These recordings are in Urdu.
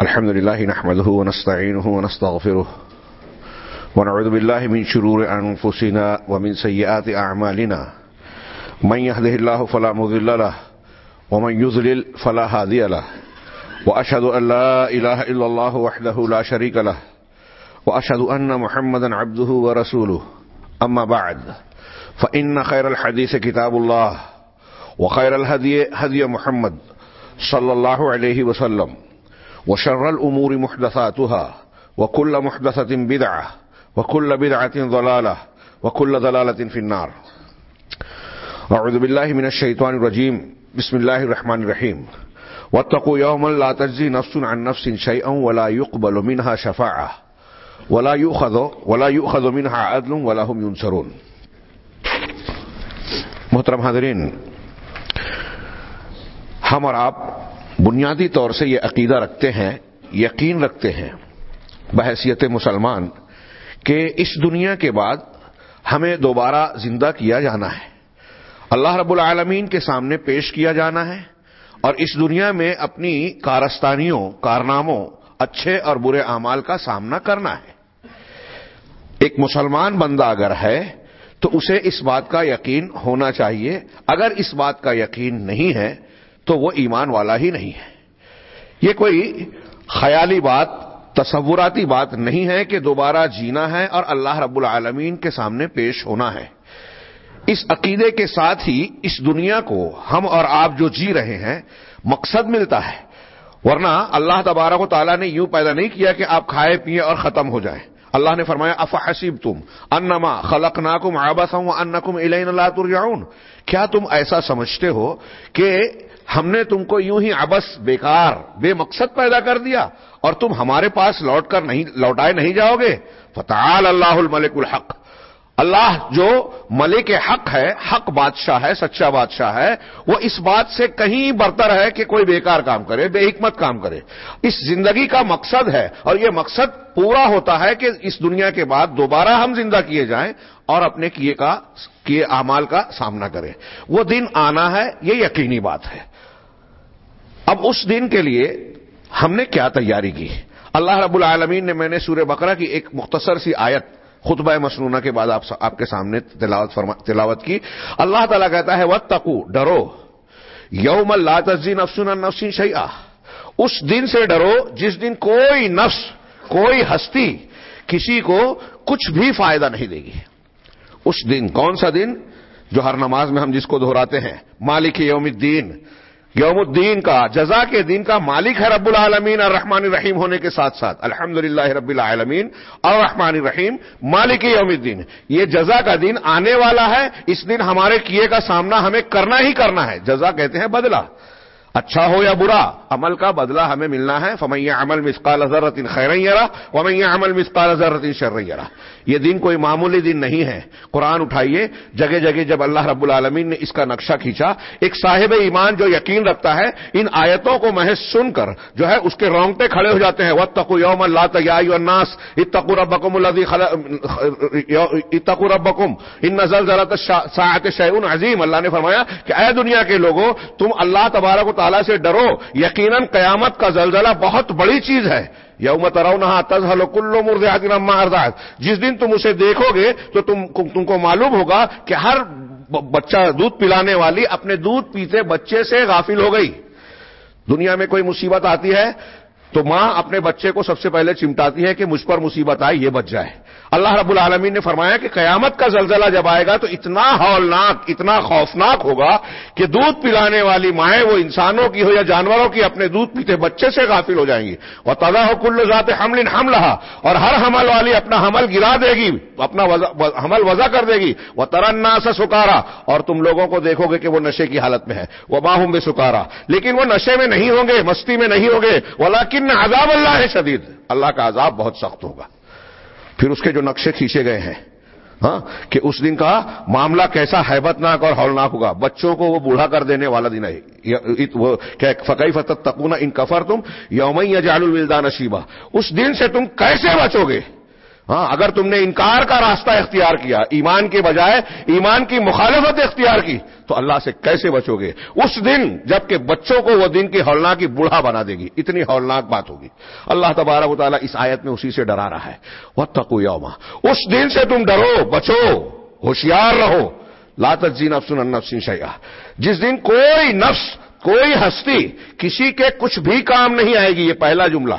الحمد لله نحمده ونستعينه ونستغفره ونعوذ بالله من شرور أنفسنا ومن سيئات أعمالنا من يهده الله فلا مضل له ومن يضلل فلا هادي له وأشهد أن لا إله إلا الله وحده لا شريك له وأشهد أن محمدا عبده ورسوله أما بعد فإن خير الحديث كتاب الله وخير الهدي هدي محمد صلى الله عليه وسلم وشر الأمور محدثاتها، وكل محدثة بدعة، وكل بدعة ضلالة، وكل ضلالة في النار. أعوذ بالله من الشيطان الرجيم. بسم الله الرحمن الرحيم. واتقوا يوما لا تجزي نفس عن نفس شيئا ولا يقبل منها شفاعة، ولا يؤخذ ولا يؤخذ منها عدل ولا هم ينصرون. محترم حاضرین، ہم اور آپ بنیادی طور سے یہ عقیدہ رکھتے ہیں، یقین رکھتے ہیں بحثیت مسلمان کہ اس دنیا کے بعد ہمیں دوبارہ زندہ کیا جانا ہے۔ اللہ رب العالمین کے سامنے پیش کیا جانا ہے اور اس دنیا میں اپنی کارستانیوں، کارناموں، اچھے اور برے اعمال کا سامنا کرنا ہے۔ ایک مسلمان بندہ اگر ہے تو اسے اس بات کا یقین ہونا چاہیے۔ اگر اس بات کا یقین نہیں ہے تو وہ ایمان والا ہی نہیں ہے۔ یہ کوئی خیالی بات، تصوراتی بات نہیں ہے کہ دوبارہ جینا ہے اور اللہ رب العالمین کے سامنے پیش ہونا ہے۔ اس عقیدے کے ساتھ ہی اس دنیا کو ہم اور آپ جو جی رہے ہیں، مقصد ملتا ہے۔ ورنہ اللہ تبارک و تعالیٰ نے یوں پیدا نہیں کیا کہ آپ کھائے پیئے اور ختم ہو جائیں۔ اللہ نے فرمایا اف حسیب تم انما خلق ناکم آبس ہوں ان اللہ ترجعون۔ کیا تم ایسا سمجھتے ہو کہ ہم نے تم کو یوں ہی ابس بیکار، بے مقصد پیدا کر دیا اور تم ہمارے پاس لوٹ کر نہیں، لوٹائے نہیں جاؤ گے فتح اللہ الملک الحق۔ اللہ جو ملک حق ہے، حق بادشاہ ہے، سچا بادشاہ ہے، وہ اس بات سے کہیں برتر ہے کہ کوئی بیکار کام کرے، بے حکمت کام کرے۔ اس زندگی کا مقصد ہے اور یہ مقصد پورا ہوتا ہے کہ اس دنیا کے بعد دوبارہ ہم زندہ کیے جائیں اور اپنے کیے کا، کیے اعمال کا سامنا کریں۔ وہ دن آنا ہے، یہ یقینی بات ہے۔ اب اس دن کے لیے ہم نے کیا تیاری کی؟ اللہ رب العالمین نے میں نے سورہ بقرہ کی ایک مختصر سی آیت خطبہ مسنونہ کے بعد آپ آپ کے سامنے تلاوت فرما تلاوت کی۔ اللہ تعالیٰ کہتا ہے وہ تکو ڈرو یوم اللہ تزین افسن نفسین شیا اس دن سے ڈرو جس دن کوئی نفس، کوئی ہستی کسی کو کچھ بھی فائدہ نہیں دے گی۔ اس دن کون سا دن؟ جو ہر نماز میں ہم جس کو دہراتے ہیں، مالک یوم الدین۔ یوم الدین کا، جزا کے دن کا مالک ہے رب العالمین، اور الرحیم ہونے کے ساتھ ساتھ۔ الحمد رب العالمین، اور رحمان الرحیم، مالک یوم الدین۔ یہ جزا کا دن آنے والا ہے، اس دن ہمارے کیے کا سامنا ہمیں کرنا ہی کرنا ہے۔ جزا کہتے ہیں بدلہ۔ اچھا ہو یا برا؟ عمل کا بدلہ ہمیں ملنا ہے۔ فمیہ عمل مسقال حضرت خیرا ومیہ عمل مسقال حضرت شررا یہ دن کوئی معمولی دن نہیں ہے۔ قرآن اٹھائیے، جگہ جگہ جب اللہ رب العالمین نے اس کا نقشہ کھینچا، ایک صاحب ایمان جو یقین رکھتا ہے، ان آیتوں کو محض سن کر جو ہے، اس کے رونگٹے کھڑے ہو جاتے ہیں۔ وہ تقو یوم اللہ تیائی الناس اتقو ربکم الذی اتقو ربکم، ان نزل ذرا ساعت عظیم۔ اللہ نے فرمایا کہ اے دنیا کے لوگوں تم اللہ تبارک و تعالیٰ سے ڈرو، یقیناً قیامت کا زلزلہ بہت بڑی چیز ہے۔ یوم ترونا تزہل کلو مرد جس دن تم اسے دیکھو گے، تو تم تم کو معلوم ہوگا کہ ہر بچہ دودھ پلانے والی اپنے دودھ پیتے بچے سے غافل ہو گئی۔ دنیا میں کوئی مصیبت آتی ہے؟ تو ماں اپنے بچے کو سب سے پہلے چمٹاتی ہے کہ مجھ پر مصیبت آئی، یہ بچ جائے۔ اللہ رب العالمین نے فرمایا کہ قیامت کا زلزلہ جب آئے گا تو اتنا ہولناک، اتنا خوفناک ہوگا کہ دودھ پلانے والی مائیں وہ انسانوں کی ہو یا جانوروں کی اپنے دودھ پیتے بچے سے غافل ہو جائیں گی۔ وہ تلا ہو کل ذات حمل حمل رہا اور ہر حمل والی اپنا حمل گرا دے گی، اپنا حمل وضع کر دے گی۔ وہ ترنا سے سکارا اور تم لوگوں کو دیکھو گے کہ وہ نشے کی حالت میں ہے۔ وہ باہوں میں سکارا لیکن وہ نشے میں نہیں ہوں گے، مستی میں نہیں ہوں گے۔ وہ لیکن عذاب اللہ ہے شدید۔ اللہ کا عذاب بہت سخت ہوگا۔ پھر اس کے جو نقشے کھینچے گئے ہیں ہاں کہ اس دن کا معاملہ کیسا حیبت ناک اور ہولناک ہوگا۔ بچوں کو وہ بوڑھا کر دینے والا دن ہے۔ فقی فتح تکونا ان کفر تم یوم یا جال الدان شیبا اس دن سے تم کیسے بچو گے؟ ہاں اگر تم نے انکار کا راستہ اختیار کیا، ایمان کے بجائے ایمان کی مخالفت اختیار کی، تو اللہ سے کیسے بچو گے؟ اس دن جبکہ بچوں کو وہ دن کی ہولناک بوڑھا بنا دے گی، اتنی ہولناک بات ہوگی۔ اللہ تبارک و تعالیٰ اس آیت میں اسی سے ڈرا رہا ہے۔ وہ تقو یوما۔ اس دن سے تم ڈرو، بچو، ہوشیار رہو۔ لاتین افسن نفسن شیا جس دن کوئی نفس، کوئی ہستی کسی کے کچھ بھی کام نہیں آئے گی، یہ پہلا جملہ۔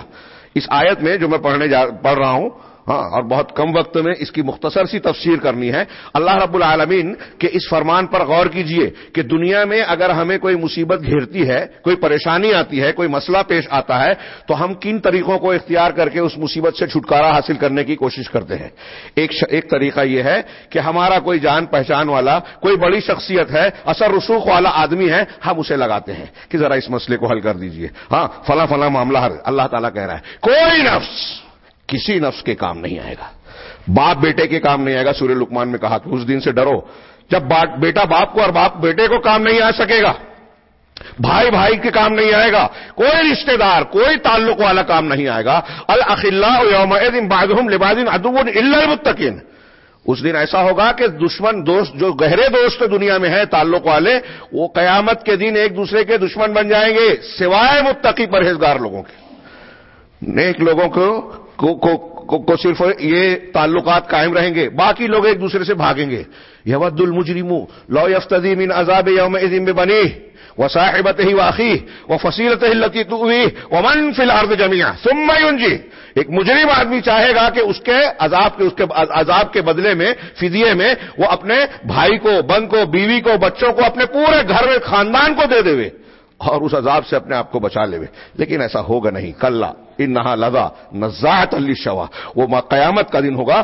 اس آیت میں جو میں پڑھنے جا، پڑھ رہا ہوں ہاں اور بہت کم وقت میں اس کی مختصر سی تفسیر کرنی ہے۔ اللہ رب العالمین کے اس فرمان پر غور کیجیے کہ دنیا میں اگر ہمیں کوئی مصیبت گھیرتی ہے، کوئی پریشانی آتی ہے، کوئی مسئلہ پیش آتا ہے، تو ہم کن طریقوں کو اختیار کر کے اس مصیبت سے چھٹکارا حاصل کرنے کی کوشش کرتے ہیں۔ ایک ش... ایک طریقہ یہ ہے کہ ہمارا کوئی جان پہچان والا، کوئی بڑی شخصیت ہے، اثر رسوخ والا آدمی ہے، ہم اسے لگاتے ہیں کہ ذرا اس مسئلے کو حل کر دیجیے۔ ہاں فلاں فلاں معاملہ اللہ تعالیٰ کہہ رہا ہے۔ کوئی نفس کسی نفس کے کام نہیں آئے گا۔ باپ بیٹے کے کام نہیں آئے گا، سورہ لکمان میں کہا کہ اس دن سے ڈرو۔ جب بیٹا باپ کو اور باپ بیٹے کو کام نہیں آ سکے گا، بھائی بھائی کے کام نہیں آئے گا، کوئی رشتہ دار، کوئی تعلق والا کام نہیں آئے گا۔ یوم ادب المتقین۔ اس دن ایسا ہوگا کہ دشمن دوست جو گہرے دوست دنیا میں ہیں، تعلق والے، وہ قیامت کے دن ایک دوسرے کے دشمن بن جائیں گے، سوائے متقی پرہیزگار لوگوں کے۔ نیک لوگوں کو کو, کو, کو, کو صرف یہ تعلقات قائم رہیں گے باقی لوگ ایک دوسرے سے بھاگیں گے۔ یود المجرم لو یفتدی من عذاب یوم عظیم بنی وہ صاحبت ہی واقعی وہ فصیلت ہی لکی تو وہ من فی الحال جمیا سم جی ایک مجرم آدمی چاہے گا کہ اس کے عذاب کے اس کے عذاب کے بدلے میں فدیے میں وہ اپنے بھائی کو بند کو بیوی کو بچوں کو اپنے پورے گھر میں خاندان کو دے دے۔ اور اس عذاب سے اپنے آپ کو بچا لے لیکن ایسا ہوگا نہیں۔ کل ان نہا لگا نزاحت علی شوا وہ قیامت کا دن ہوگا،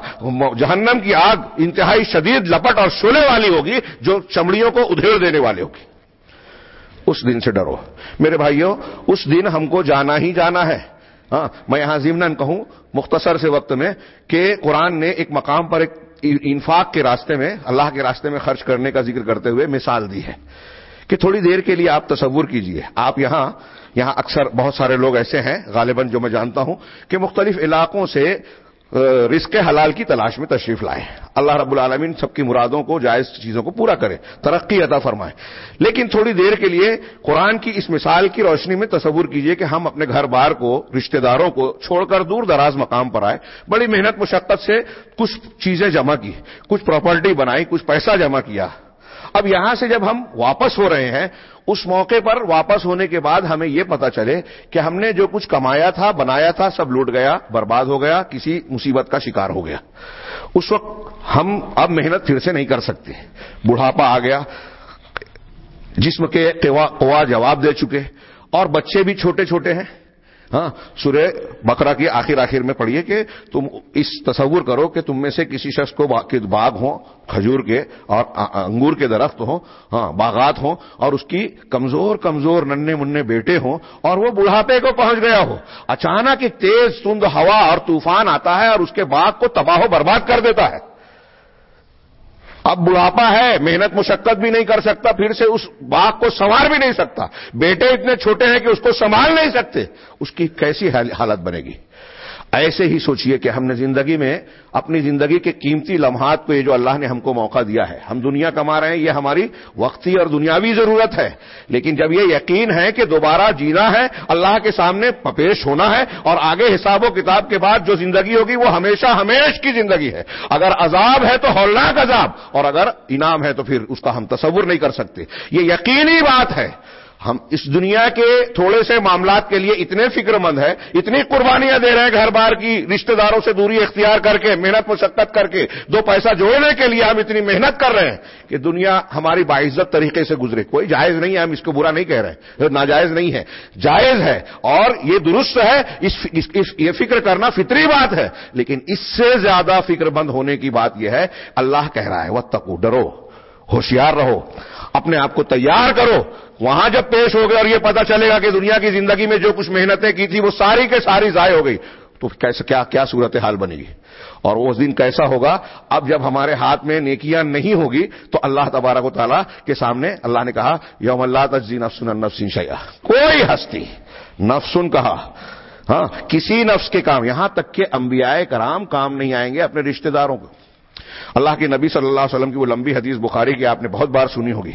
جہنم کی آگ انتہائی شدید لپٹ اور شولے والی ہوگی، جو چمڑیوں کو ادھیڑ دینے والی ہوگی۔ اس دن سے ڈرو۔ میرے بھائیوں، اس دن ہم کو جانا ہی جانا ہے۔ ہاں میں یہاں ضمن کہوں، مختصر سے وقت میں، کہ قرآن نے ایک مقام پر ایک انفاق کے راستے میں، اللہ کے راستے میں خرچ کرنے کا ذکر کرتے ہوئے مثال دی ہے۔ کہ تھوڑی دیر کے لیے آپ تصور کیجیے۔ آپ یہاں یہاں اکثر بہت سارے لوگ ایسے ہیں، غالباً جو میں جانتا ہوں، کہ مختلف علاقوں سے رزق حلال کی تلاش میں تشریف لائے۔ اللہ رب العالمین سب کی مرادوں کو، جائز چیزوں کو پورا کرے، ترقی عطا فرمائے۔ لیکن تھوڑی دیر کے لیے قرآن کی اس مثال کی روشنی میں تصور کیجیے کہ ہم اپنے گھر بار کو، رشتہ داروں کو چھوڑ کر دور دراز مقام پر آئے۔ بڑی محنت، مشقت سے کچھ چیزیں جمع کی، کچھ پراپرٹی بنائی، کچھ پیسہ جمع کیا۔ اب یہاں سے جب ہم واپس ہو رہے ہیں، اس موقع پر واپس ہونے کے بعد ہمیں یہ پتا چلے کہ ہم نے جو کچھ کمایا تھا، بنایا تھا، سب لوٹ گیا، برباد ہو گیا، کسی مصیبت کا شکار ہو گیا۔ اس وقت ہم اب محنت پھر سے نہیں کر سکتے۔ بڑھاپا آ گیا، جسم کے قوا جواب دے چکے اور بچے بھی چھوٹے چھوٹے ہیں۔ ہاں سورہ بکرا کی آخر آخر میں پڑھیے کہ تم اس تصور کرو کہ تم میں سے کسی شخص کو باغ ہوں، کھجور کے اور انگور کے درخت ہوں ہاں باغات ہوں اور اس کی کمزور کمزور ننے منہ بیٹے ہوں اور وہ بڑھاپے کو پہنچ گیا ہو۔ اچانک ایک تیز سند ہوا اور طوفان آتا ہے اور اس کے باغ کو تباہ و برباد کر دیتا ہے۔ اب بڑھاپا ہے، محنت مشقت بھی نہیں کر سکتا، پھر سے اس باغ کو سنوار بھی نہیں سکتا۔ بیٹے اتنے چھوٹے ہیں کہ اس کو سنبھال نہیں سکتے۔ اس کی کیسی حالت بنے گی؟ ایسے ہی سوچئے کہ ہم نے زندگی میں اپنی زندگی کے قیمتی لمحات کو یہ جو اللہ نے ہم کو موقع دیا ہے۔ ہم دنیا کما رہے ہیں، یہ ہماری وقتی اور دنیاوی ضرورت ہے۔ لیکن جب یہ یقین ہے کہ دوبارہ جینا ہے، اللہ کے سامنے پیش ہونا ہے اور آگے حساب و کتاب کے بعد جو زندگی ہوگی، وہ ہمیشہ ہمیش کی زندگی ہے۔ اگر عذاب ہے تو ہولناک عذاب، اور اگر انعام ہے تو پھر اس کا ہم تصور نہیں کر سکتے۔ یہ یقینی بات ہے۔ ہم اس دنیا کے تھوڑے سے معاملات کے لیے اتنے فکر مند ہیں اتنی قربانیاں دے رہے ہیں گھر بار کی رشتہ داروں سے دوری اختیار کر کے محنت مشقت کر کے دو پیسہ جوڑنے کے لیے ہم اتنی محنت کر رہے ہیں کہ دنیا ہماری باعزت طریقے سے گزرے۔ کوئی جائز نہیں ہے ہم اس کو برا نہیں کہہ رہے ناجائز نہیں ہے۔ جائز ہے اور یہ درست ہے اس اس, اس یہ فکر کرنا فطری بات ہے لیکن اس سے زیادہ فکر مند ہونے کی بات یہ ہے اللہ کہہ رہا ہے وہ تکو ڈرو۔ ہوشیار رہو، اپنے آپ کو تیار کرو۔ وہاں جب پیش ہو گئے اور یہ پتا چلے گا کہ دنیا کی زندگی میں جو کچھ محنتیں کی تھی، وہ ساری کے ساری ضائع ہو گئی۔ تو کیسے، کیا کیا صورت حال بنے گی؟ اور اس دن کیسا ہوگا؟ اب جب ہمارے ہاتھ میں نیکیاں نہیں ہوگی، تو اللہ تبارک و تعالیٰ کے سامنے اللہ نے کہا، یوم اللہ تجزین افسن نفسن شیا کوئی ہستی نفسن کہا ہاں کسی نفس کے کام، یہاں تک کہ انبیاء کرام کام نہیں آئیں گے اپنے رشتہ داروں کو۔ اللہ کے نبی صلی اللہ علیہ وسلم کی وہ لمبی حدیث بخاری کی آپ نے بہت بار سنی ہوگی۔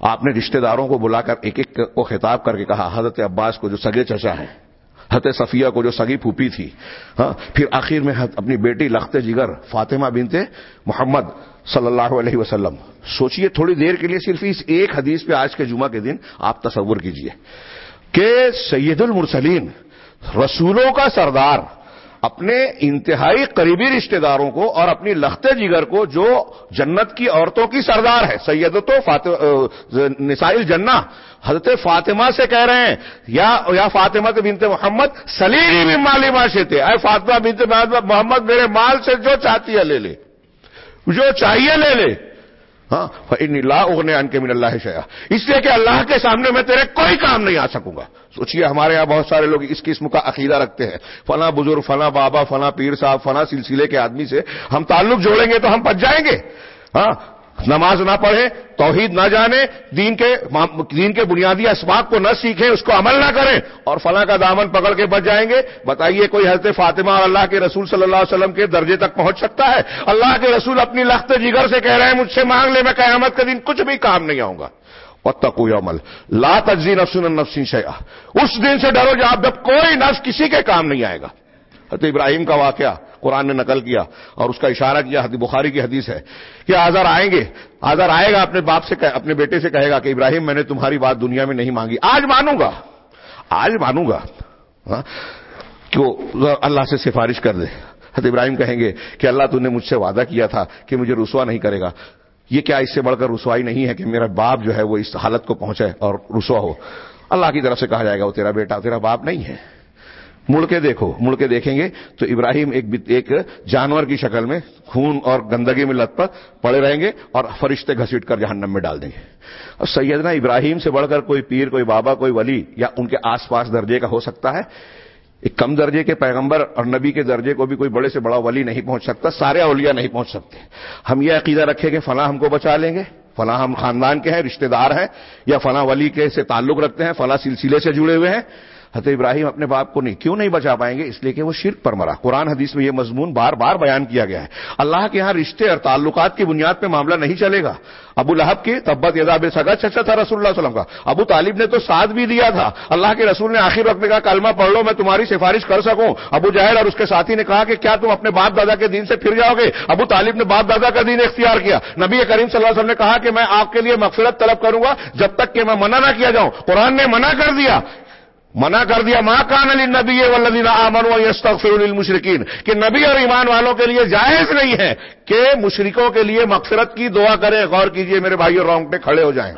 آپ نے رشتہ داروں کو بلا کر ایک ایک کو خطاب کر کے کہا، حضرت عباس کو جو سگے چچا ہیں، حضرت صفیہ کو جو سگی پھوپھی تھی ہاں پھر آخر میں اپنی بیٹی لخت جگر فاطمہ بنتے محمد صلی اللہ علیہ وسلم۔ سوچئے تھوڑی دیر کے لیے صرف اس ایک حدیث پہ آج کے جمعہ کے دن آپ تصور کیجیے کہ سید المرسلین رسولوں کا سردار اپنے انتہائی قریبی رشتہ داروں کو اور اپنی لخت جگر کو جو جنت کی عورتوں کی سردار ہے سید تو نسائل جنا حضرت فاطمہ سے کہہ رہے ہیں، یا یا فاطمہ بنت محمد سلیمی بھی مالی معاشے تھے۔ اے فاطمہ بنت محمد، میرے مال سے جو چاہتی ہے لے لے۔ جو چاہیے لے لے۔ ہاں؟ لا اگنے ان کے من اللہ شیا اس لیے کہ اللہ کے سامنے میں تیرے کوئی کام نہیں آ سکوں گا۔ سوچیے ہمارے یہاں بہت سارے لوگ اس قسم کا عقیدہ رکھتے ہیں۔ فلاں بزرگ، فلاں بابا، فلاں پیر صاحب، فلاں سلسلے کے آدمی سے ہم تعلق جوڑیں گے تو ہم بچ جائیں گے۔ ہاں؟ نماز نہ پڑھیں توحید نہ جانے، دین کے دین کے بنیادی اسباب کو نہ سیکھیں، اس کو عمل نہ کریں اور فلاں کا دامن پکڑ کے بچ جائیں گے۔ بتائیے، کوئی حضرت فاطمہ اور اللہ کے رسول صلی اللہ علیہ وسلم کے درجے تک پہنچ سکتا ہے؟ اللہ کے رسول اپنی لخت جگر سے کہہ رہے ہیں، مجھ سے مانگ لے، میں قیامت کے دن کچھ بھی کام نہیں آؤں گا۔ تقوی عمل لا تجزی نفسن نفسی شیا اس دن سے ڈرو جب جب کوئی نفس کسی کے کام نہیں آئے گا۔ حضرت ابراہیم کا واقعہ۔ قرآن نے نقل کیا اور اس کا اشارہ کیا، حدیث بخاری کی حدیث ہے کہ آزار آئیں گے، آزار آئے گا، اپنے باپ سے اپنے بیٹے سے کہے گا کہ ابراہیم، میں نے تمہاری بات دنیا میں نہیں مانگی۔ آج مانوں گا۔ آج مانوں گا۔ ہاں؟ اللہ سے سفارش کر دے۔ حضرت ابراہیم کہیں گے کہ اللہ تو نے مجھ سے وعدہ کیا تھا کہ مجھے رسوا نہیں کرے گا۔ یہ کیا اس سے بڑھ کر رسوائی نہیں ہے کہ میرا باپ جو ہے وہ اس حالت کو پہنچے اور رسوا ہو؟ اللہ کی طرف سے کہا جائے گا، وہ تیرا بیٹا، تیرا باپ نہیں ہے۔ مڑ کے دیکھو، مڑ کے دیکھیں گے تو ابراہیم ایک ایک جانور کی شکل میں خون اور گندگی میں لت پر پڑے رہیں گے اور فرشتے گھسیٹ کر جہنم میں ڈال دیں گے۔ اور سیدنا ابراہیم سے بڑھ کر کوئی پیر، کوئی بابا، کوئی ولی یا ان کے آس پاس درجے کا ہو سکتا ہے؟ ایک کم درجے کے پیغمبر اور نبی کے درجے کو بھی کوئی بڑے سے بڑا ولی نہیں پہنچ سکتا، سارے اولیاء نہیں پہنچ سکتے۔ ہم یہ عقیدہ رکھیں گے، فلاں ہم کو بچا لیں گے۔ فلاں ہم خاندان کے ہیں، رشتہ دار ہیں، یا فلاں ولی کے سے تعلق رکھتے ہیں، فلاں سلسلے سے جڑے ہوئے ہیں۔ حضرت ابراہیم اپنے باپ کو نہیں کیوں نہیں بچا پائیں گے؟ اس لیے کہ وہ شرک پر مرا۔ قرآن حدیث میں یہ مضمون بار بار بیان کیا گیا ہے۔ اللہ کے یہاں رشتے اور تعلقات کی بنیاد پہ معاملہ نہیں چلے گا۔ ابو لہب کی تبت یزاب سگا چچا تھا رسول اللہ علیہ وسلم کا۔ ابو طالب نے تو ساتھ بھی دیا تھا۔ اللہ کے رسول نے آخر وقت میں کہا، کلمہ پڑھ لو، میں تمہاری سفارش کر سکوں۔ ابو جہر اور اس کے ساتھی نے کہا کہ کیا تم اپنے باپ دادا کے دین سے پھر جاؤ گے؟ ابو طالب نے باپ دادا کا دین اختیار کیا۔ نبی کریم صلی اللہ علیہ وسلم نے کہا کہ میں آپ کے لیے مغفرت طلب کروں گا جب تک کہ میں منع نہ کیا جاؤں۔ قرآن نے منع کر دیا۔ منع کر دیا ماں کان علی نبی ولدین امن و المشرقین کہ نبی اور ایمان والوں کے لیے جائز نہیں ہے کہ مشرکوں کے لیے مغفرت کی دعا کریں۔ غور کیجیے میرے بھائی رونگ پہ کھڑے ہو جائیں۔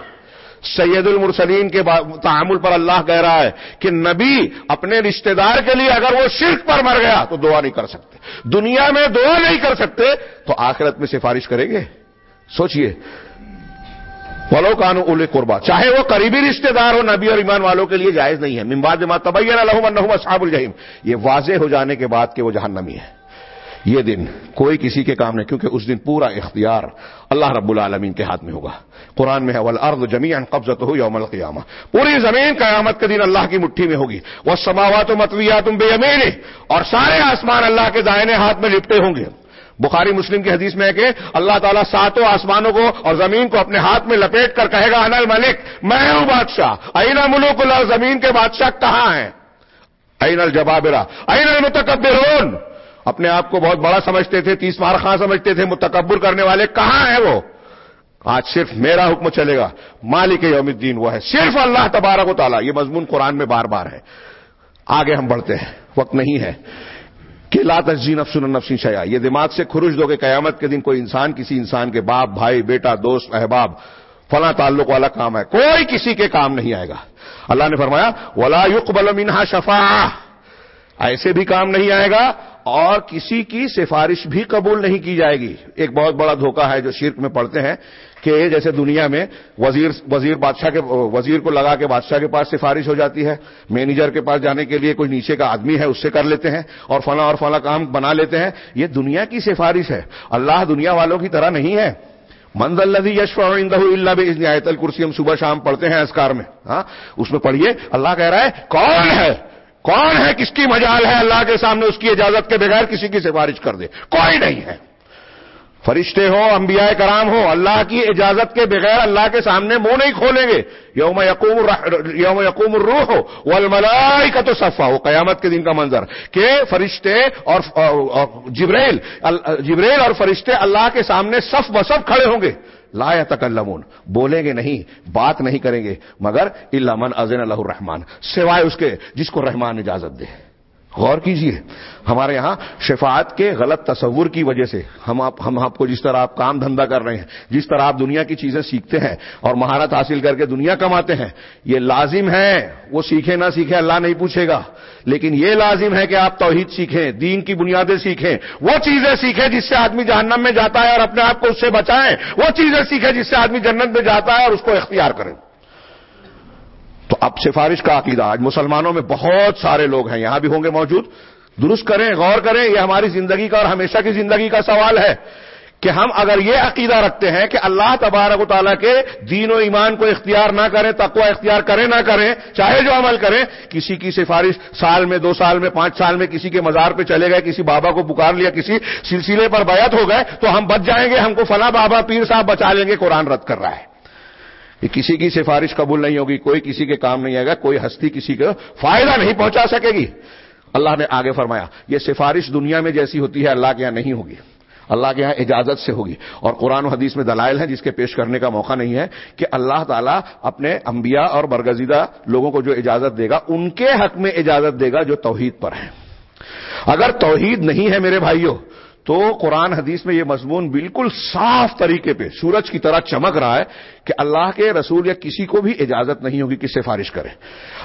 سید المرسلین کے تعامل پر اللہ کہہ رہا ہے کہ نبی اپنے رشتہ دار کے لیے اگر وہ شرک پر مر گیا تو دعا نہیں کر سکتے۔ دنیا میں دعا نہیں کر سکتے تو آخرت میں سفارش کریں گے؟ سوچئے۔ ولو کانو اول قربا، چاہے وہ قریبی رشتہ دار ہو، نبی اور ایمان والوں کے لیے جائز نہیں ہے۔ ممباد ما تبین لهم انهم اصحاب الجحیم۔ یہ واضح ہو جانے کے بعد کہ وہ جہنمی ہے یہ دن کوئی کسی کے کام نہیں، کیونکہ اس دن پورا اختیار اللہ رب العالمین کے ہاتھ میں ہوگا۔ قرآن میں ہے، والارض جميعا قبضته يوم القيامه پوری زمین قیامت کے دن اللہ کی مٹھی میں ہوگی۔ والسماوات مطویات بیمینه اور سارے آسمان اللہ کے دائنے ہاتھ میں لپٹے ہوں گے۔ بخاری مسلم کی حدیث میں ہے کہ اللہ تعالیٰ ساتوں آسمانوں کو اور زمین کو اپنے ہاتھ میں لپیٹ کر کہے گا انل ملک میں ہوں بادشاہ۔ این ملوک اللہ، زمین کے بادشاہ کہاں ہیں؟ این الجبابرا این المتکبرون۔ اپنے آپ کو بہت بڑا سمجھتے تھے، تیس مار خاں سمجھتے تھے، متکبر کرنے والے کہاں ہیں وہ؟ آج صرف میرا حکم چلے گا۔ مالک یوم الدین وہ ہے۔ صرف اللہ تبارک و تعالیٰ، یہ مضمون قرآن میں بار بار ہے۔ آگے ہم بڑھتے ہیں۔ وقت نہیں ہے۔ کہ لا تجزین افسن نفسی شیا یہ دماغ سے خروج دو کہ قیامت کے دن کوئی انسان کسی انسان کے باپ، بھائی، بیٹا، دوست، احباب، فلاں تعلق والا کام ہے۔ کوئی کسی کے کام نہیں آئے گا۔ اللہ نے فرمایا، ولا يقبل منها شفا ایسے بھی کام نہیں آئے گا اور کسی کی سفارش بھی قبول نہیں کی جائے گی۔ ایک بہت بڑا دھوکہ ہے جو شرک میں پڑھتے ہیں۔ کہ جیسے دنیا میں وزیر وزیر بادشاہ کے، وزیر کو لگا کے بادشاہ کے پاس سفارش ہو جاتی ہے، مینیجر کے پاس جانے کے لیے کوئی نیچے کا آدمی ہے، اس سے کر لیتے ہیں اور فلاں اور فلاں کام بنا لیتے ہیں، یہ دنیا کی سفارش ہے۔ اللہ دنیا والوں کی طرح نہیں ہے۔ منز الدی یشف اللہ آیت الکرسی ہم صبح شام پڑھتے ہیں اسکار میں۔ ہاں اس میں پڑھیے، اللہ کہہ رہا ہے، کون ہے؟ کون ہے؟ کس کی مجال ہے اللہ کے سامنے اس کی اجازت کے بغیر کسی کی سفارش کر دے؟ کوئی نہیں ہے۔ فرشتے ہو، انبیاء کرام ہو، اللہ کی اجازت کے بغیر اللہ کے سامنے منہ نہیں کھولیں گے۔ یوم یقوم یوم یقوم الروح ہو والملائی کا تو صفا ہو قیامت کے دن کا منظر۔ کہ فرشتے اور جبریل جبریل اور فرشتے اللہ کے سامنے صف بصف کھڑے ہوں گے۔ لا تکلمون بولیں گے نہیں، بات نہیں کریں گے۔ مگر اللہ من ازن اللہ الرحمان سوائے اس کے جس کو رحمان اجازت دے۔ غور کیجیے، ہمارے یہاں شفاعت کے غلط تصور کی وجہ سے ہم آپ ہم آپ کو جس طرح آپ کام دھندا کر رہے ہیں، جس طرح آپ دنیا کی چیزیں سیکھتے ہیں اور مہارت حاصل کر کے دنیا کماتے ہیں، یہ لازم ہے، وہ سیکھے نہ سیکھے اللہ نہیں پوچھے گا۔ لیکن یہ لازم ہے کہ آپ توحید سیکھیں، دین کی بنیادیں سیکھیں، وہ چیزیں سیکھیں جس سے آدمی جہنم میں جاتا ہے اور اپنے آپ کو اس سے بچائیں، وہ چیزیں سیکھیں جس سے آدمی جنت میں جاتا ہے اور اس کو اختیار کریں۔ تو اب سفارش کا عقیدہ، آج مسلمانوں میں بہت سارے لوگ ہیں، یہاں بھی ہوں گے موجود۔ درست کریں، غور کریں، یہ ہماری زندگی کا اور ہمیشہ کی زندگی کا سوال ہے کہ ہم اگر یہ عقیدہ رکھتے ہیں کہ اللہ تبارک و تعالیٰ کے دین و ایمان کو اختیار نہ کریں، تقوی اختیار کریں نہ کریں، چاہے جو عمل کریں، کسی کی سفارش سال میں، دو سال میں، پانچ سال میں کسی کے مزار پہ چلے گئے، کسی بابا کو پکار لیا، کسی سلسلے پر بیعت ہو گئے، تو ہم بچ جائیں گے، ہم کو فلاں بابا پیر صاحب بچا لیں گے، قرآن رد کر رہا ہے۔ کہ کسی کی سفارش قبول نہیں ہوگی، کوئی کسی کے کام نہیں آئے گا، کوئی ہستی کسی کا فائدہ نہیں پہنچا سکے گی۔ اللہ نے آگے فرمایا، یہ سفارش دنیا میں جیسی ہوتی ہے، اللہ کے یہاں نہیں ہوگی۔ اللہ کے یہاں اجازت سے ہوگی۔ اور قرآن و حدیث میں دلائل ہیں جس کے پیش کرنے کا موقع نہیں ہے کہ اللہ تعالیٰ اپنے انبیاء اور برگزیدہ لوگوں کو جو اجازت دے گا، ان کے حق میں اجازت دے گا جو توحید پر ہیں۔ اگر توحید نہیں ہے میرے بھائیوں تو قرآن حدیث میں یہ مضمون بالکل صاف طریقے پہ سورج کی طرح چمک رہا ہے کہ اللہ کے رسول یا کسی کو بھی اجازت نہیں ہوگی کہ سفارش کرے۔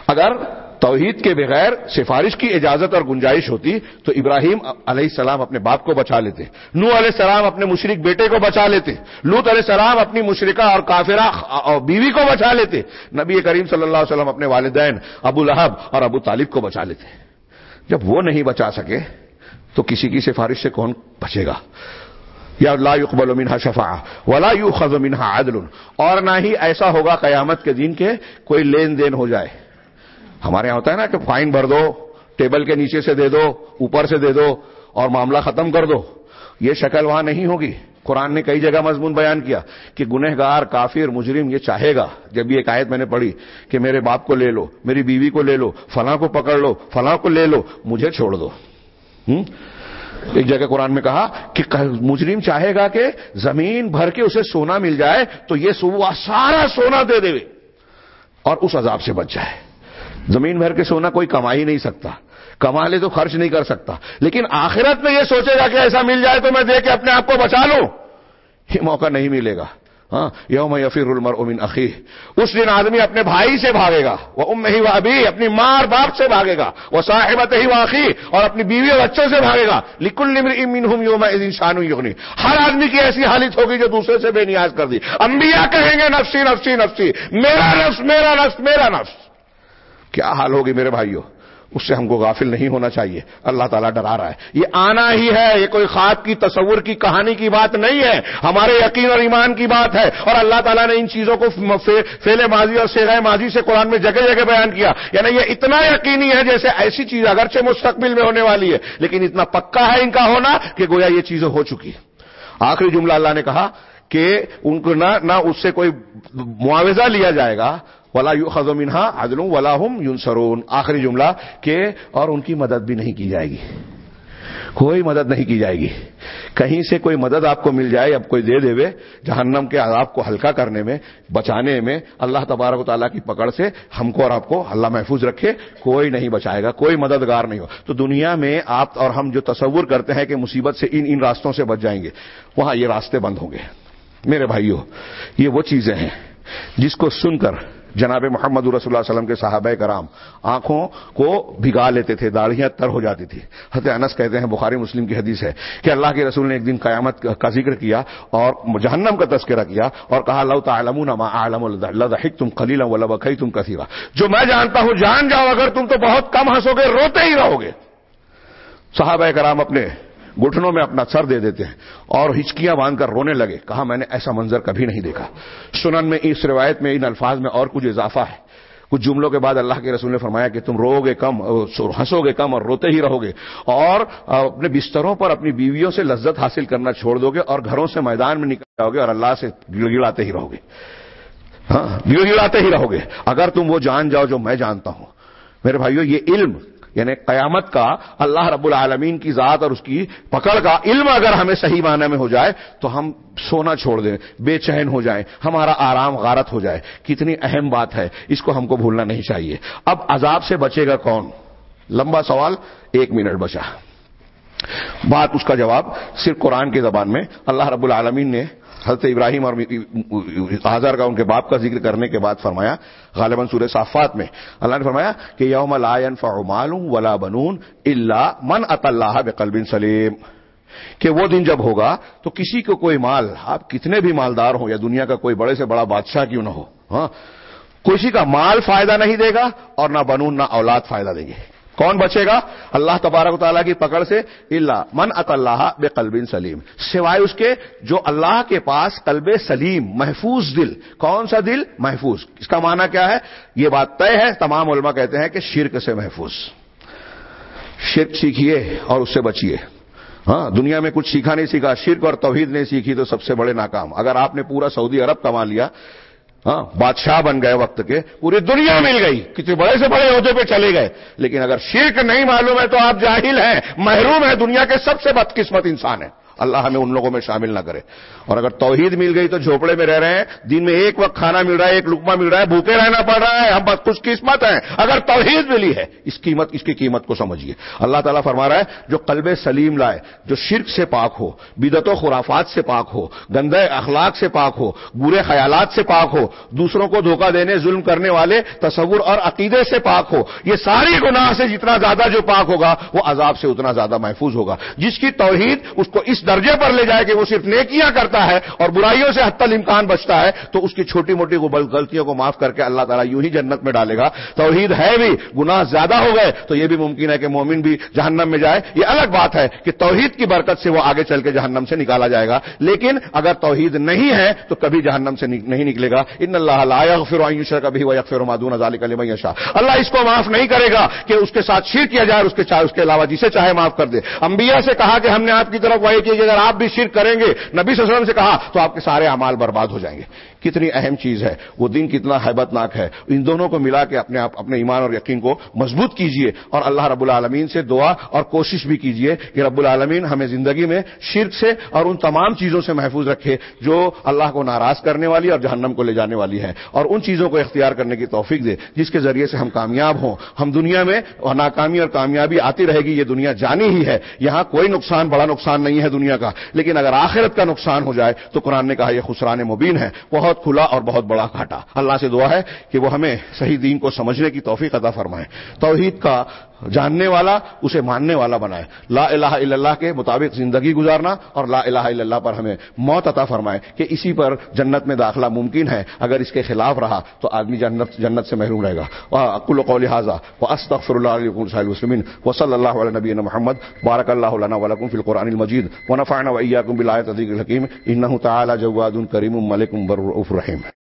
اگر توحید کے بغیر سفارش کی اجازت اور گنجائش ہوتی تو ابراہیم علیہ السلام اپنے باپ کو بچا لیتے نو علیہ السلام اپنے مشرق بیٹے کو بچا لیتے لوت علیہ السلام اپنی مشرقہ اور کافرہ اور بیوی کو بچا لیتے۔ نبی کریم صلی اللہ علیہ وسلم اپنے والدین، ابو لہب اور ابو طالب کو بچا لیتے۔ جب وہ نہیں بچا سکے تو کسی کی سفارش سے کون بچے گا؟ یا لا يقبل منها شفاعہ ولا يؤخذ منها عدل، اور نہ ہی ایسا ہوگا قیامت کے دن کے کوئی لین دین ہو جائے۔ ہمارے یہاں ہوتا ہے نا کہ فائن بھر دو، ٹیبل کے نیچے سے دے دو، اوپر سے دے دو، اور معاملہ ختم کر دو۔ یہ شکل وہاں نہیں ہوگی۔ قرآن نے کئی جگہ مضمون بیان کیا کہ گنہ گار کافر، مجرم یہ چاہے گا۔ جب یہ ایک آیت میں نے پڑھی کہ میرے باپ کو لے لو، میری بیوی کو لے لو، فلاں کو پکڑ لو، فلاں کو لے لو، مجھے چھوڑ دو۔ ایک جگہ قرآن میں کہا کہ مجرم چاہے گا کہ زمین بھر کے اسے سونا مل جائے تو یہ سارا سونا دے دے اور اس عذاب سے بچ جائے۔ زمین بھر کے سونا کوئی کما ہی نہیں سکتا۔ کما لے تو خرچ نہیں کر سکتا۔ لیکن آخرت میں یہ سوچے گا کہ ایسا مل جائے تو میں دے کے اپنے آپ کو بچا لوں۔ یہ موقع نہیں ملے گا۔ ہاں یوم یفیر المر امین عقی اس دن آدمی اپنے بھائی سے بھاگے گا، وہ ام ہی وہ ابھی اپنی ماں اور باپ سے بھاگے گا، وہ صاحبت ہی واقعی اور اپنی بیوی اور بچوں سے بھاگے گا۔ لکل امین یوم شان یغنی۔ ہر آدمی کی ایسی حالت ہوگی جو دوسرے سے بے نیاز کر دی۔ انبیاء کہیں گے، نفسی نفسی نفسی، میرا نفس میرا نفس میرا نفس۔ کیا حال ہوگی میرے بھائیوں؟ اس سے ہم کو غافل نہیں ہونا چاہیے۔ اللہ تعالیٰ ڈرا رہا ہے۔ یہ آنا ہی ہے، یہ کوئی خواب کی تصور کی کہانی کی بات نہیں ہے۔ ہمارے یقین اور ایمان کی بات ہے۔ اور اللہ تعالیٰ نے ان چیزوں کو فیل ماضی اور سیرہ ماضی سے قرآن میں جگہ جگہ بیان کیا۔ یعنی یہ اتنا یقینی ہے جیسے ایسی چیز اگرچہ مستقبل میں ہونے والی ہے، لیکن اتنا پکا ہے ان کا ہونا کہ گویا یہ چیزیں ہو چکی آخری جملہ اللہ نے کہا کہ ان کو نہ اس سے کوئی معاوضہ لیا جائے گا ولا یو خزمنہا عدل ولا ہم یون سرون آخری جملہ کہ اور ان کی مدد بھی نہیں کی جائے گی۔ کوئی مدد نہیں کی جائے گی۔ کہیں سے کوئی مدد آپ کو مل جائے اب کوئی دے دے جہنم کے عذاب کو ہلکا کرنے میں، بچانے میں، اللہ تبارک و تعالیٰ کی پکڑ سے ہم کو اور آپ کو اللہ محفوظ رکھے، کوئی نہیں بچائے گا، کوئی مددگار نہیں ہو۔ تو دنیا میں آپ اور ہم جو تصور کرتے ہیں کہ مصیبت سے ان ان راستوں سے بچ جائیں گے، وہاں یہ راستے بند ہوں گے۔ میرے بھائیوں یہ وہ چیزیں ہیں جس کو سن کر جناب محمد رسول اللہ وسلم کے صحابہ کرام، آنکھوں کو بھگا لیتے تھے داڑیاں تر ہو جاتی تھی۔ حت انس کہتے ہیں، بخاری مسلم کی حدیث ہے کہ اللہ کے رسول نے ایک دن قیامت کا ذکر کیا اور جہنم کا تذکرہ کیا اور کہا اللہ تعالم عالم اللہ تم خلیل بخی تم کثیرہ جو میں جانتا ہوں، جان جاؤ، اگر تم تو بہت کم ہنسو گے، روتے ہی رہو گے۔ صحابہ کرام اپنے گٹھنوں میں اپنا سر دے دیتے ہیں اور ہچکیاں باندھ کر رونے لگے۔ کہا، میں نے ایسا منظر کبھی نہیں دیکھا۔ سنن میں، اس روایت میں، ان الفاظ میں اور کچھ اضافہ ہے۔ کچھ جملوں کے بعد اللہ کے رسول نے فرمایا کہ تم رو گے کم ہنسو گے کم اور روتے ہی رہو گے اور اپنے بستروں پر اپنی بیویوں سے لذت حاصل کرنا چھوڑ دو گے اور گھروں سے میدان میں نکل جاؤ گے اور اللہ سے گڑ گڑاتے ہی رہو گے ہاں گڑ گڑاتے ہی رہو گے اگر تم وہ جان جاؤ جو میں جانتا ہوں۔ میرے بھائیو، یہ علم یعنی قیامت کا اللہ رب العالمین کی ذات اور اس کی پکڑ کا علم اگر ہمیں صحیح معنی میں ہو جائے تو ہم سونا چھوڑ دیں، بے چین ہو جائیں، ہمارا آرام غارت ہو جائے۔ کتنی اہم بات ہے، اس کو ہم کو بھولنا نہیں چاہیے۔ اب عذاب سے بچے گا کون؟ لمبا سوال، ایک منٹ بچا۔ بات اس کا جواب صرف قرآن کی زبان میں اللہ رب العالمین نے حضرت ابراہیم اور آزار کا ان کے باپ کا ذکر کرنے کے بعد فرمایا، غالباً سورہ صافات میں اللہ نے فرمایا کہ یوم لا فعمال ولا بنون اللہ من اط اللہ بقلب سلیم۔ کہ وہ دن جب ہوگا تو کسی کو کوئی مال، آپ کتنے بھی مالدار ہوں یا دنیا کا کوئی بڑے سے بڑا بادشاہ کیوں نہ ہو ہاں کسی کا مال فائدہ نہیں دے گا اور نہ بنون نہ اولاد فائدہ دے گی۔ کون بچے گا؟ اللہ تبارک تعالیٰ کی پکڑ سے اللہ من اط اللہ بے قلب سلیم۔ سوائے اس کے جو اللہ کے پاس قلب سلیم، محفوظ دل۔ کون سا دل؟ محفوظ۔ اس کا معنی کیا ہے؟ یہ بات طے ہے، تمام علماء کہتے ہیں کہ شرک سے محفوظ۔ شرک سیکھیے اور اس سے بچیے۔ ہاں دنیا میں کچھ سیکھا نہیں سیکھا، شرک اور توحید نہیں سیکھی تو سب سے بڑے ناکام۔ اگر آپ نے پورا سعودی عرب کما لیا ہاں بادشاہ بن گئے وقت کے، پوری دنیا مل گئی۔ کسی بڑے سے بڑے عہدے پہ چلے گئے۔ لیکن اگر شرک نہیں معلوم ہے تو آپ جاہل ہیں، محروم ہے دنیا کے سب سے بدقسمت انسان ہے اللہ ہمیں ان لوگوں میں شامل نہ کرے۔ اور اگر توحید مل گئی تو جھوپڑے میں رہ رہے ہیں، دن میں ایک وقت کھانا مل رہا ہے، ایک لکما مل رہا ہے، بھوکے رہنا پڑ رہا ہے، ہم بس خوش قسمت ہیں۔ اگر توحید ملی ہے، اس قیمت، اس کی قیمت کو سمجھیے۔ اللہ تعالیٰ فرما رہا ہے، جو قلب سلیم لائے، جو شرک سے پاک ہو بدت و خرافات سے پاک ہو، گندے اخلاق سے پاک ہو، برے خیالات سے پاک ہو، دوسروں کو دھوکہ دینے، ظلم کرنے والے، تصور اور عقیدے سے پاک ہو، یہ ساری گناہ سے جتنا زیادہ جو پاک ہوگا، وہ عذاب سے اتنا زیادہ محفوظ ہوگا۔ جس کی توحید، اس کو اس درجے پر لے جائے کہ وہ صرف نیکیاں کرتا ہے اور برائیوں سے حتی الامکان بچتا ہے، تو اس کی چھوٹی موٹی غلطیوں کو معاف کر کے اللہ تعالیٰ یوں ہی جنت میں ڈالے گا۔ توحید ہے بھی، گناہ زیادہ ہو گئے، تو یہ بھی ممکن ہے کہ مومن بھی جہنم میں جائے۔ یہ الگ بات ہے کہ توحید کی برکت سے وہ آگے چل کے جہنم سے نکالا جائے گا۔ لیکن اگر توحید نہیں ہے، تو کبھی جہنم سے نہیں نکلے گا۔ ان اللہ پھر کبھی وہ یکفر مادون شاہ اللہ اس کو معاف نہیں کرے گا کہ اس کے ساتھ شیر کیا جائے اس کے اس کے علاوہ جسے چاہے معاف کر دے۔ انبیاء سے کہا کہ ہم نے آپ کی طرف وہی کی اگر آپ بھی شرک کریں گے، نبی صلی اللہ علیہ وسلم سے کہا، تو آپ کے سارے امال برباد ہو جائیں گے۔ کتنی اہم چیز ہے۔ وہ دن کتنا حیبت ناک ہے۔ ان دونوں کو ملا کے اپنے آپ، اپنے ایمان اور یقین کو مضبوط کیجیے اور اللہ رب العالمین سے دعا اور کوشش بھی کیجیے کہ رب العالمین ہمیں زندگی میں شرک سے اور ان تمام چیزوں سے محفوظ رکھے جو اللہ کو ناراض کرنے والی اور جہنم کو لے جانے والی ہے اور ان چیزوں کو اختیار کرنے کی توفیق دے، جس کے ذریعے سے ہم کامیاب ہوں۔ ہم دنیا میں ناکامی اور کامیابی آتی رہے گی، یہ دنیا جانی ہی ہے۔ یہاں کوئی نقصان، بڑا نقصان نہیں ہے دنیا کا۔ لیکن اگر آخرت کا نقصان ہو جائے تو قرآن نے کہا یہ خسران مبین ہے۔ بہت کھلا اور بہت بڑا گھاٹا اللہ سے دعا ہے کہ وہ ہمیں صحیح دین کو سمجھنے کی توفیق عطا فرمائے۔ توحید کا جاننے والا اسے ماننے والا بنائے لا الہ الا اللہ کے مطابق زندگی گزارنا اور لا الہ الا اللہ پر ہمیں موت عطا فرمائے کہ اسی پر جنت میں داخلہ ممکن ہے۔ اگر اس کے خلاف رہا تو آدمی جنت جنت سے محروم رہے گا۔ اکل قول حاضہ و استغفر اللہ علیہ وسلم و صلی اللہ علیہ نبی محمد۔ بارک اللہ علیہ ولکم فی القرآن المجید۔ و نفعنا و ایاکم بالآیت الحکیم۔ انہ تعالی جواد کریم ملک بر رحیم۔